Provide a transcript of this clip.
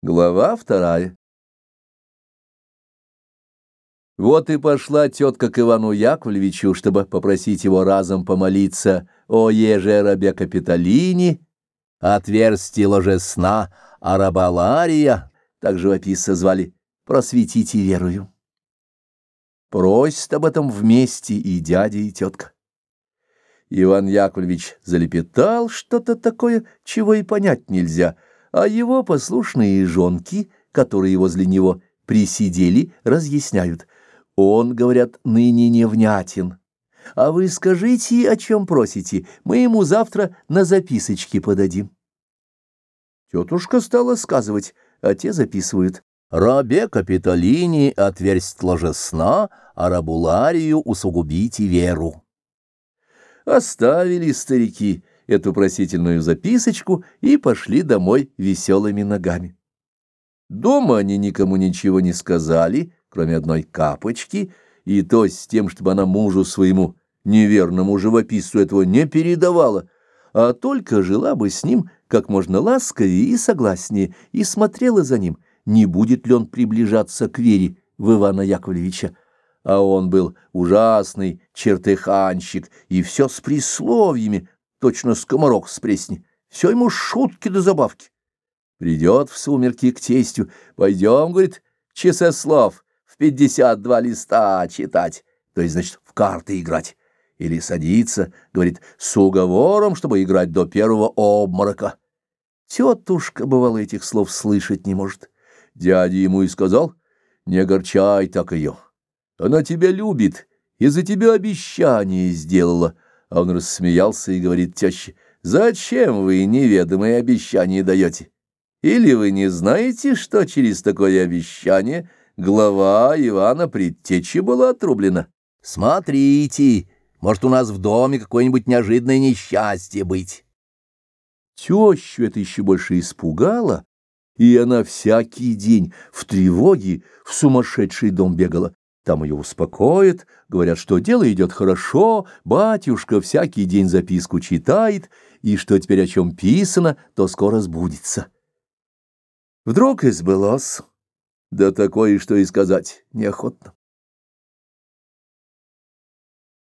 Глава вторая Вот и пошла тетка к Ивану Яковлевичу, чтобы попросить его разом помолиться о еже рабе Капитолине, отверстие ложесна Арабалария, так живописца звали, просветите верую. Просит об этом вместе и дядя, и тетка. Иван Яковлевич залепетал что-то такое, чего и понять нельзя — а его послушные жонки, которые возле него присидели, разъясняют. Он, говорят, ныне невнятен. А вы скажите, о чем просите, мы ему завтра на записочки подадим. Тетушка стала сказывать, а те записывают. «Рабе Капитолини отверсть ложесна, а рабуларию усугубите веру». Оставили старики эту просительную записочку и пошли домой веселыми ногами. Дома они никому ничего не сказали, кроме одной капочки, и то с тем, чтобы она мужу своему неверному живописцу этого не передавала, а только жила бы с ним как можно ласковее и согласнее, и смотрела за ним, не будет ли он приближаться к вере в Ивана Яковлевича. А он был ужасный чертыханщик, и все с присловиями, точно скоморок с пресни. Все ему шутки да забавки. Придет в сумерки к тестю. Пойдем, говорит, часослов в пятьдесят два листа читать, то есть, значит, в карты играть. Или садиться, говорит, с уговором, чтобы играть до первого обморока. Тетушка, бывало, этих слов слышать не может. Дядя ему и сказал, не огорчай так ее. Она тебя любит и за тебя обещание сделала. А он рассмеялся и говорит теще, «Зачем вы неведомые обещания даете? Или вы не знаете, что через такое обещание глава Ивана Предтечи была отрублена? Смотрите, может, у нас в доме какое-нибудь неожиданное несчастье быть». Тещу это еще больше испугало, и она всякий день в тревоге в сумасшедший дом бегала. Там ее успокоят, говорят, что дело идет хорошо, батюшка всякий день записку читает, и что теперь о чем писано, то скоро сбудется. Вдруг и сбылось, да такое, что и сказать неохотно.